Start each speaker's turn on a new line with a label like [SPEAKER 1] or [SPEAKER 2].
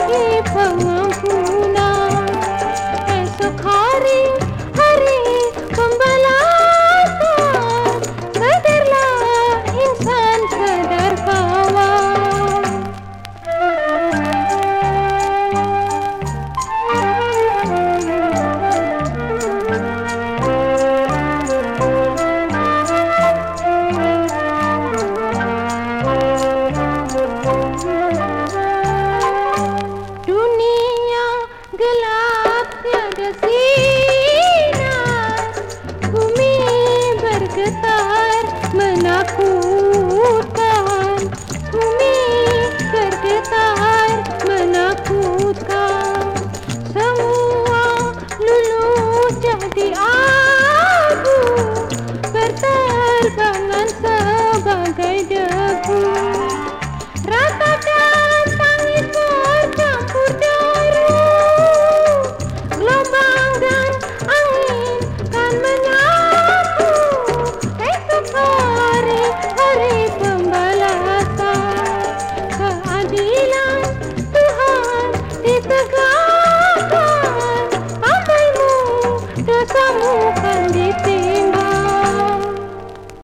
[SPEAKER 1] लगे पंखू।